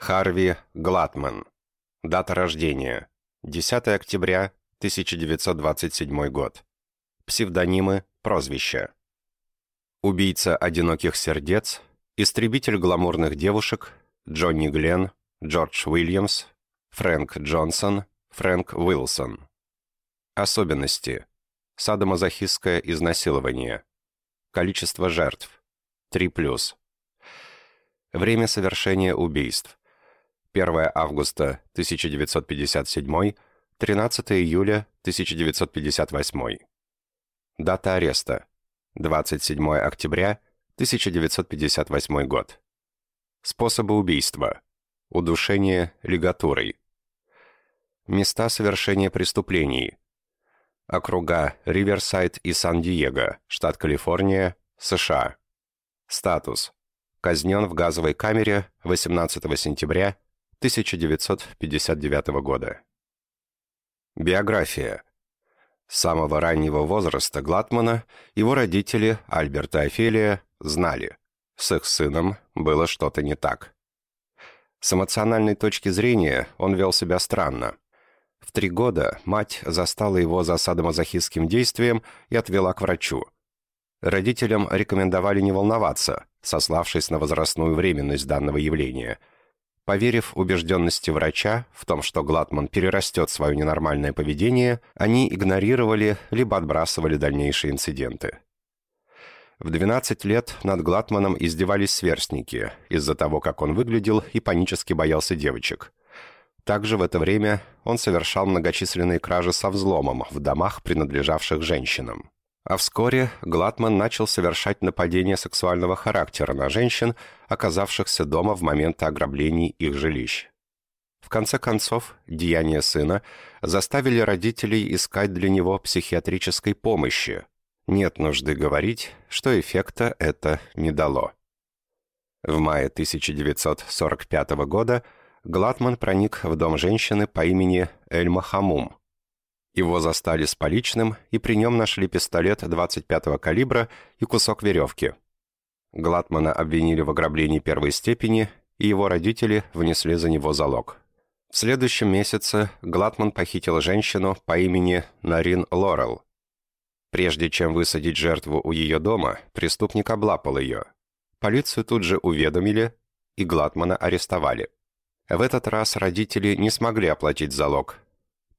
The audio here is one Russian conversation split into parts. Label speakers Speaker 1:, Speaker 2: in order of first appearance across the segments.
Speaker 1: Харви Глатман. Дата рождения. 10 октября 1927 год. Псевдонимы, прозвища. Убийца одиноких сердец, истребитель гламурных девушек, Джонни Гленн, Джордж Уильямс, Фрэнк Джонсон, Фрэнк Уилсон. Особенности. Садомазохистское изнасилование. Количество жертв. 3+. Время совершения убийств. 1 августа 1957, 13 июля 1958. Дата ареста. 27 октября 1958 год. Способы убийства. Удушение лигатурой. Места совершения преступлений. Округа Риверсайд и Сан-Диего, штат Калифорния, США. Статус. Казнен в газовой камере 18 сентября 1959 года. Биография. С самого раннего возраста Глатмана его родители, Альберт и Офелия, знали, с их сыном было что-то не так. С эмоциональной точки зрения он вел себя странно. В три года мать застала его за садомазохистским действием и отвела к врачу. Родителям рекомендовали не волноваться, сославшись на возрастную временность данного явления – Поверив убежденности врача в том, что Глатман перерастет свое ненормальное поведение, они игнорировали либо отбрасывали дальнейшие инциденты. В 12 лет над Глатманом издевались сверстники из-за того, как он выглядел и панически боялся девочек. Также в это время он совершал многочисленные кражи со взломом в домах, принадлежавших женщинам. А вскоре Глатман начал совершать нападения сексуального характера на женщин, оказавшихся дома в момент ограблений их жилищ. В конце концов, деяния сына заставили родителей искать для него психиатрической помощи. Нет нужды говорить, что эффекта это не дало. В мае 1945 года Глатман проник в дом женщины по имени Эльма Хамум, его застали с поличным, и при нем нашли пистолет 25-го калибра и кусок веревки. Глатмана обвинили в ограблении первой степени, и его родители внесли за него залог. В следующем месяце Глатман похитил женщину по имени Нарин Лорел. Прежде чем высадить жертву у ее дома, преступник облапал ее. Полицию тут же уведомили, и Глатмана арестовали. В этот раз родители не смогли оплатить залог,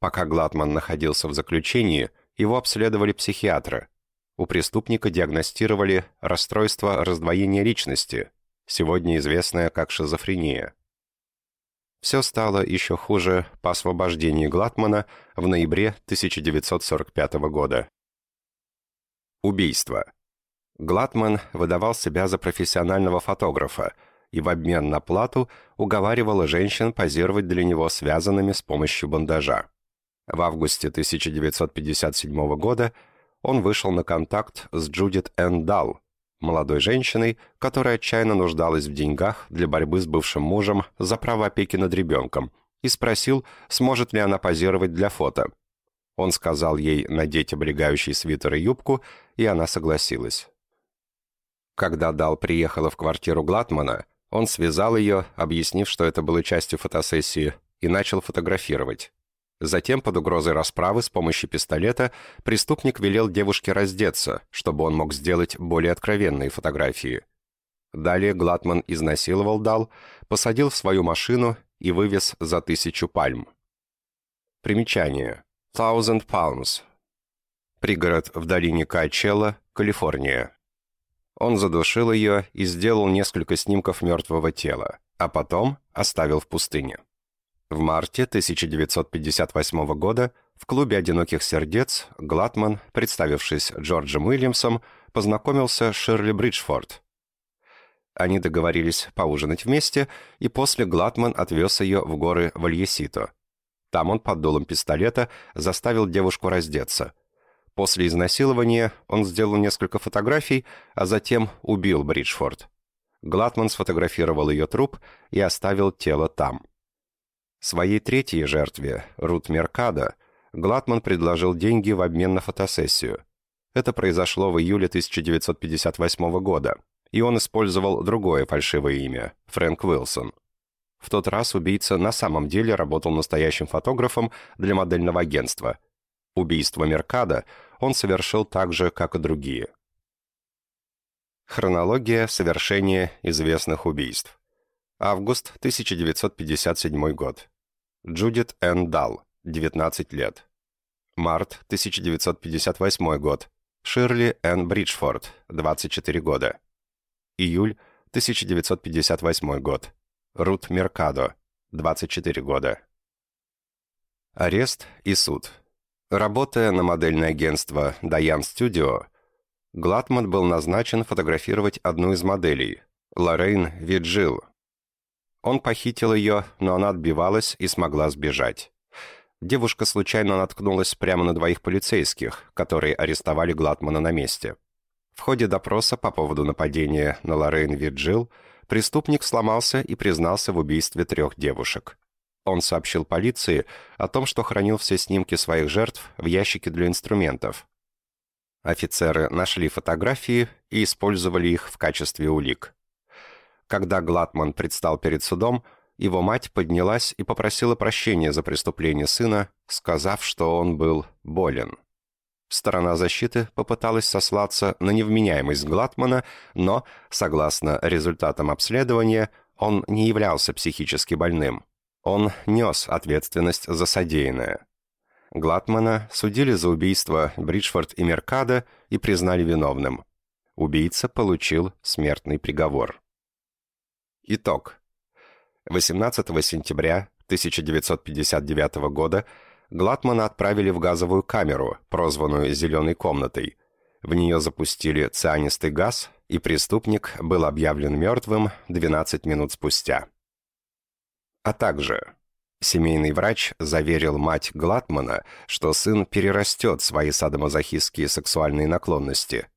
Speaker 1: Пока Глатман находился в заключении, его обследовали психиатры. У преступника диагностировали расстройство раздвоения личности, сегодня известное как шизофрения. Все стало еще хуже по освобождении Глатмана в ноябре 1945 года. Убийство. Глатман выдавал себя за профессионального фотографа и в обмен на плату уговаривал женщин позировать для него связанными с помощью бандажа. В августе 1957 года он вышел на контакт с Джудит Эндал, молодой женщиной, которая отчаянно нуждалась в деньгах для борьбы с бывшим мужем за право опеки над ребенком, и спросил, сможет ли она позировать для фото. Он сказал ей надеть облегающий свитер и юбку, и она согласилась. Когда Дал приехала в квартиру Глатмана, он связал ее, объяснив, что это было частью фотосессии, и начал фотографировать. Затем, под угрозой расправы с помощью пистолета, преступник велел девушке раздеться, чтобы он мог сделать более откровенные фотографии. Далее Глатман изнасиловал Дал, посадил в свою машину и вывез за тысячу пальм. Примечание. Thousand Palms. Пригород в долине Кайчелла, Калифорния. Он задушил ее и сделал несколько снимков мертвого тела, а потом оставил в пустыне. В марте 1958 года в клубе «Одиноких сердец» Глатман, представившись Джорджем Уильямсом, познакомился с Ширли Бриджфорд. Они договорились поужинать вместе, и после Глатман отвез ее в горы Вальесито. Там он под дулом пистолета заставил девушку раздеться. После изнасилования он сделал несколько фотографий, а затем убил Бриджфорд. Глатман сфотографировал ее труп и оставил тело там. Своей третьей жертве, Рут Меркадо, Глатман предложил деньги в обмен на фотосессию. Это произошло в июле 1958 года, и он использовал другое фальшивое имя – Фрэнк Уилсон. В тот раз убийца на самом деле работал настоящим фотографом для модельного агентства. Убийство Меркада он совершил так же, как и другие. Хронология совершения известных убийств. Август 1957 год. Джудит Н. Далл, 19 лет. Март 1958 год. Ширли Н. Бриджфорд, 24 года. Июль 1958 год. Рут Меркадо, 24 года. Арест и суд. Работая на модельное агентство Dayan Studio, Гладман был назначен фотографировать одну из моделей, Лоррейн Виджил. Он похитил ее, но она отбивалась и смогла сбежать. Девушка случайно наткнулась прямо на двоих полицейских, которые арестовали Гладмана на месте. В ходе допроса по поводу нападения на Лоррейн Виджил преступник сломался и признался в убийстве трех девушек. Он сообщил полиции о том, что хранил все снимки своих жертв в ящике для инструментов. Офицеры нашли фотографии и использовали их в качестве улик. Когда Глатман предстал перед судом, его мать поднялась и попросила прощения за преступление сына, сказав, что он был болен. Сторона защиты попыталась сослаться на невменяемость Глатмана, но, согласно результатам обследования, он не являлся психически больным. Он нес ответственность за содеянное. Глатмана судили за убийство Бриджфорд и Меркада и признали виновным. Убийца получил смертный приговор. Итог. 18 сентября 1959 года Глатмана отправили в газовую камеру, прозванную «зеленой комнатой». В нее запустили цианистый газ, и преступник был объявлен мертвым 12 минут спустя. А также семейный врач заверил мать Глатмана, что сын перерастет свои садомазохистские сексуальные наклонности.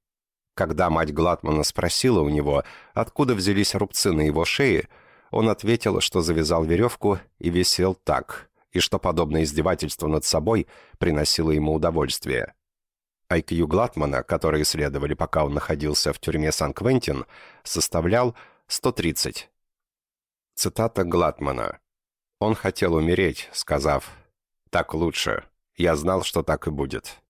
Speaker 1: Когда мать Глатмана спросила у него, откуда взялись рубцы на его шее, он ответил, что завязал веревку и висел так, и что подобное издевательство над собой приносило ему удовольствие. IQ Глатмана, который исследовали, пока он находился в тюрьме Сан-Квентин, составлял 130. Цитата Глатмана. «Он хотел умереть, сказав, «Так лучше. Я знал, что так и будет».